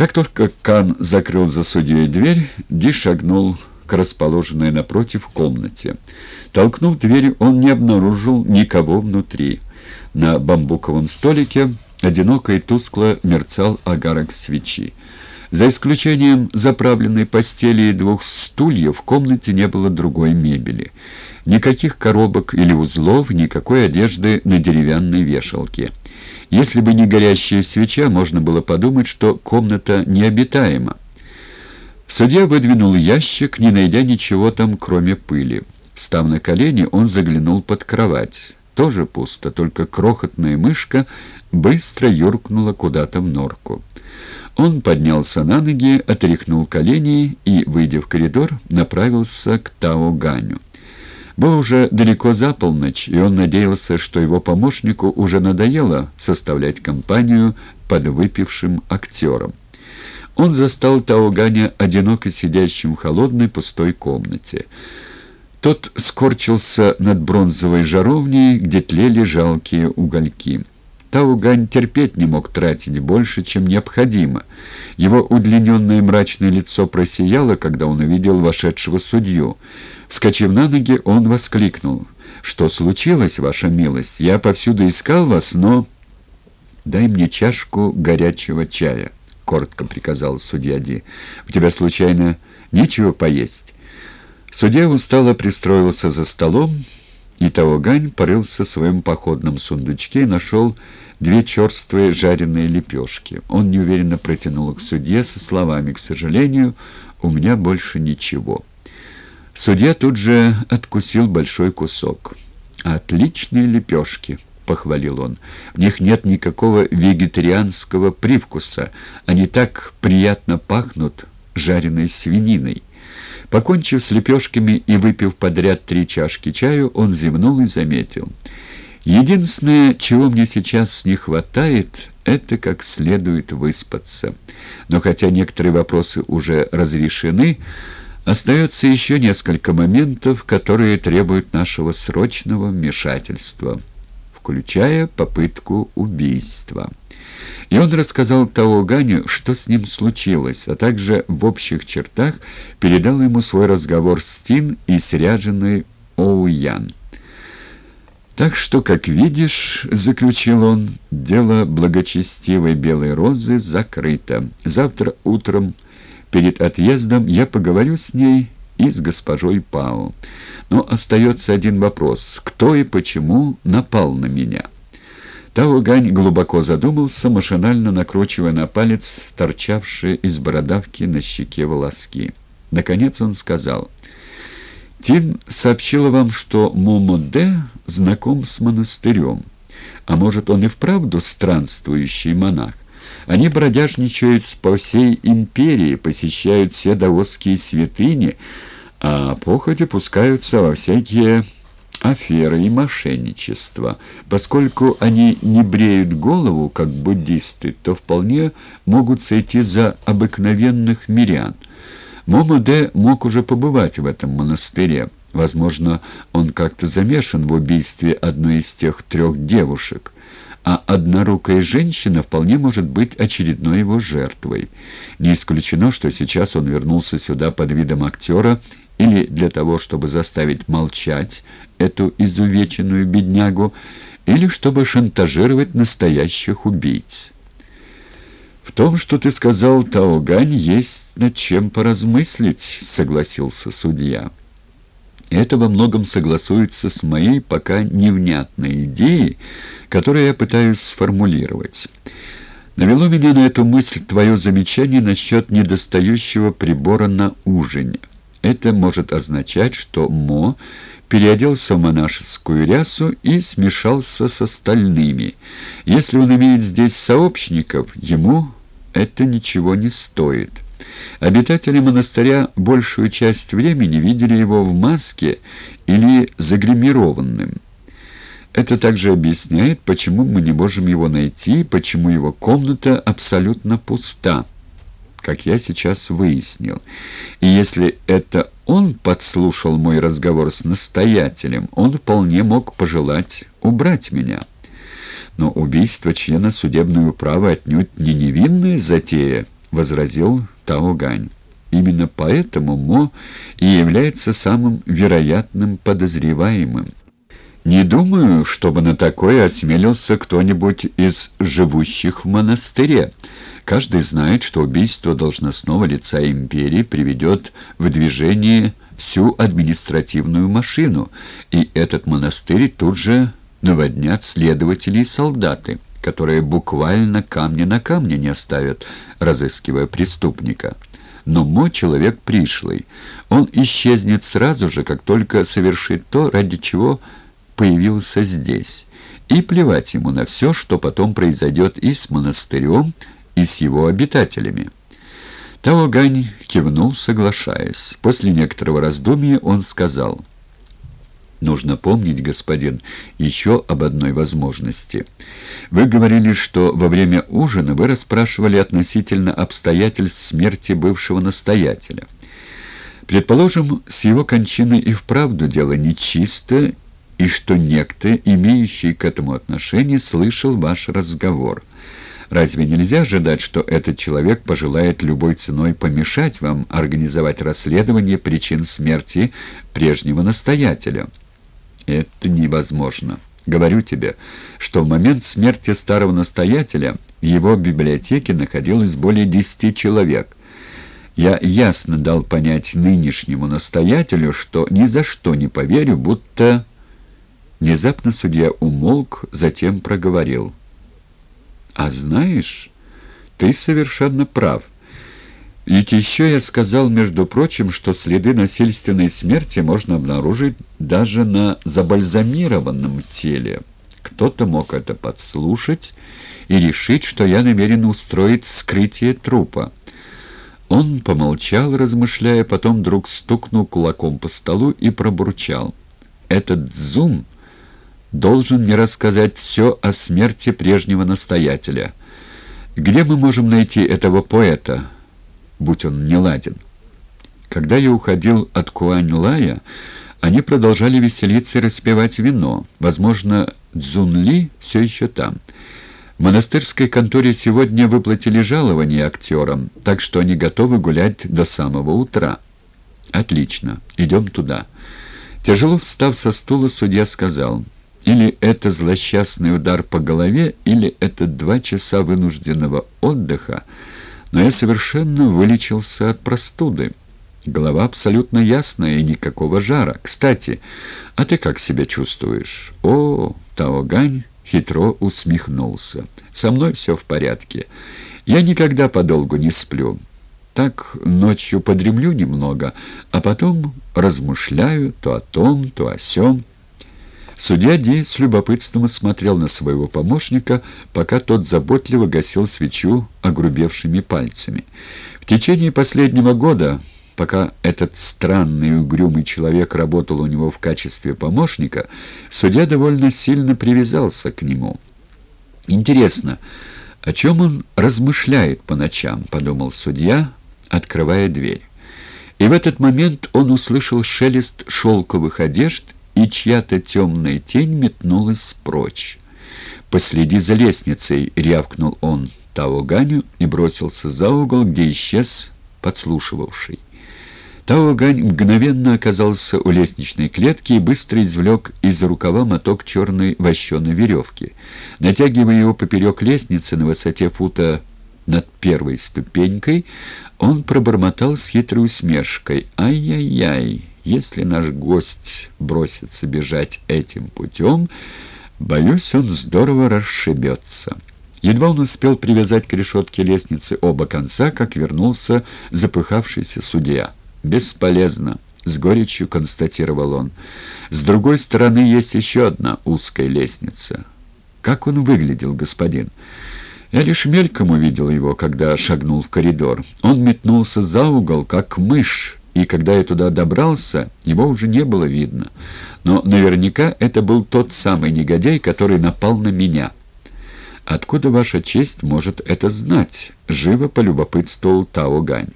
Как только Кан закрыл за судьей дверь, Ди шагнул к расположенной напротив комнате. Толкнув дверь, он не обнаружил никого внутри. На бамбуковом столике одиноко и тускло мерцал агарок свечи. За исключением заправленной постели и двух стульев в комнате не было другой мебели. Никаких коробок или узлов, никакой одежды на деревянной вешалке. Если бы не горящая свеча, можно было подумать, что комната необитаема. Судья выдвинул ящик, не найдя ничего там, кроме пыли. Став на колени, он заглянул под кровать. Тоже пусто, только крохотная мышка быстро юркнула куда-то в норку. Он поднялся на ноги, отряхнул колени и, выйдя в коридор, направился к Тао Ганю. Было уже далеко за полночь, и он надеялся, что его помощнику уже надоело составлять компанию под выпившим актером. Он застал Тауганя одиноко сидящим в холодной пустой комнате. Тот скорчился над бронзовой жаровней, где тлели жалкие угольки. Таугань терпеть не мог тратить больше, чем необходимо. Его удлиненное мрачное лицо просияло, когда он увидел вошедшего судью. Вскочив на ноги, он воскликнул. «Что случилось, ваша милость? Я повсюду искал вас, но...» «Дай мне чашку горячего чая», — коротко приказал судья Ди. «У тебя, случайно, нечего поесть?» Судья устало пристроился за столом, и Таогань порылся в своем походном сундучке и нашел две черствые жареные лепешки. Он неуверенно протянул их судье со словами «К сожалению, у меня больше ничего». Судья тут же откусил большой кусок. «Отличные лепешки», — похвалил он. «В них нет никакого вегетарианского привкуса. Они так приятно пахнут жареной свининой». Покончив с лепешками и выпив подряд три чашки чаю, он зевнул и заметил. «Единственное, чего мне сейчас не хватает, это как следует выспаться. Но хотя некоторые вопросы уже разрешены, остается еще несколько моментов, которые требуют нашего срочного вмешательства, включая попытку убийства». И он рассказал Таоганю, что с ним случилось, а также в общих чертах передал ему свой разговор с Тин и сряженный Оуян. «Так что, как видишь, — заключил он, — дело благочестивой белой розы закрыто. Завтра утром перед отъездом я поговорю с ней и с госпожой Пау. Но остается один вопрос — кто и почему напал на меня?» Тао глубоко задумался, машинально накручивая на палец торчавшие из бородавки на щеке волоски. Наконец он сказал, «Тин сообщила вам, что Момоде знаком с монастырем. А может, он и вправду странствующий монах? Они бродяжничают по всей империи, посещают все даосские святыни, а походе пускаются во всякие аферы и мошенничество. Поскольку они не бреют голову, как буддисты, то вполне могут сойти за обыкновенных мирян. Момоде мог уже побывать в этом монастыре. Возможно, он как-то замешан в убийстве одной из тех трех девушек. А однорукая женщина вполне может быть очередной его жертвой. Не исключено, что сейчас он вернулся сюда под видом актера или для того, чтобы заставить молчать эту изувеченную беднягу, или чтобы шантажировать настоящих убийц. «В том, что ты сказал, Таогань, есть над чем поразмыслить», — согласился судья. Это во многом согласуется с моей пока невнятной идеей, которую я пытаюсь сформулировать. Навело меня на эту мысль твое замечание насчет недостающего прибора на ужине. Это может означать, что Мо переоделся в монашескую рясу и смешался с остальными. Если он имеет здесь сообщников, ему это ничего не стоит. Обитатели монастыря большую часть времени видели его в маске или загримированным. Это также объясняет, почему мы не можем его найти, почему его комната абсолютно пуста как я сейчас выяснил. И если это он подслушал мой разговор с настоятелем, он вполне мог пожелать убрать меня. Но убийство члена судебной управы отнюдь не невинная затея, — возразил Таугань. Именно поэтому Мо и является самым вероятным подозреваемым. Не думаю, чтобы на такое осмелился кто-нибудь из живущих в монастыре. Каждый знает, что убийство должностного лица империи приведет в движение всю административную машину, и этот монастырь тут же наводнят следователи и солдаты, которые буквально камня на камне не оставят, разыскивая преступника. Но мой человек пришлый. Он исчезнет сразу же, как только совершит то, ради чего появился здесь. И плевать ему на все, что потом произойдет и с монастырем, и с его обитателями. Таогань кивнул, соглашаясь. После некоторого раздумья он сказал, «Нужно помнить, господин, еще об одной возможности. Вы говорили, что во время ужина вы расспрашивали относительно обстоятельств смерти бывшего настоятеля. Предположим, с его кончиной и вправду дело нечисто, и что некто, имеющий к этому отношение, слышал ваш разговор». Разве нельзя ожидать, что этот человек пожелает любой ценой помешать вам организовать расследование причин смерти прежнего настоятеля? Это невозможно. Говорю тебе, что в момент смерти старого настоятеля в его библиотеке находилось более десяти человек. Я ясно дал понять нынешнему настоятелю, что ни за что не поверю, будто... Внезапно судья умолк, затем проговорил — а знаешь, ты совершенно прав. Ведь еще я сказал, между прочим, что следы насильственной смерти можно обнаружить даже на забальзамированном теле. Кто-то мог это подслушать и решить, что я намерен устроить вскрытие трупа. Он помолчал, размышляя, потом вдруг стукнул кулаком по столу и пробурчал. «Этот зум должен мне рассказать все о смерти прежнего настоятеля. Где мы можем найти этого поэта, будь он не ладен? Когда я уходил от Куань-Лая, они продолжали веселиться и распевать вино. Возможно, Цзунли все еще там. В монастырской конторе сегодня выплатили жалование актерам, так что они готовы гулять до самого утра. Отлично, идем туда. Тяжело встав со стула, судья сказал... Или это злосчастный удар по голове, или это два часа вынужденного отдыха, но я совершенно вылечился от простуды. Голова абсолютно ясная и никакого жара. Кстати, а ты как себя чувствуешь? О, Таогань хитро усмехнулся. Со мной все в порядке. Я никогда подолгу не сплю. Так ночью подремлю немного, а потом размышляю то о том, то о сём. Судья Ди с любопытством смотрел на своего помощника, пока тот заботливо гасил свечу огрубевшими пальцами. В течение последнего года, пока этот странный угрюмый человек работал у него в качестве помощника, судья довольно сильно привязался к нему. «Интересно, о чем он размышляет по ночам?» — подумал судья, открывая дверь. И в этот момент он услышал шелест шелковых одежд и чья-то темная тень метнулась прочь. «Последи за лестницей!» — рявкнул он Таоганю и бросился за угол, где исчез подслушивавший. Таогань мгновенно оказался у лестничной клетки и быстро извлек из рукава моток черной вощеной веревки. Натягивая его поперек лестницы на высоте фута над первой ступенькой, он пробормотал с хитрой усмешкой «Ай-яй-яй!» Если наш гость бросится бежать этим путем, боюсь, он здорово расшибется. Едва он успел привязать к решетке лестницы оба конца, как вернулся запыхавшийся судья. «Бесполезно», — с горечью констатировал он. «С другой стороны есть еще одна узкая лестница». «Как он выглядел, господин?» Я лишь мельком увидел его, когда шагнул в коридор. Он метнулся за угол, как мышь, и когда я туда добрался, его уже не было видно. Но наверняка это был тот самый негодяй, который напал на меня. «Откуда ваша честь может это знать?» — живо полюбопытствовал Тао Гань.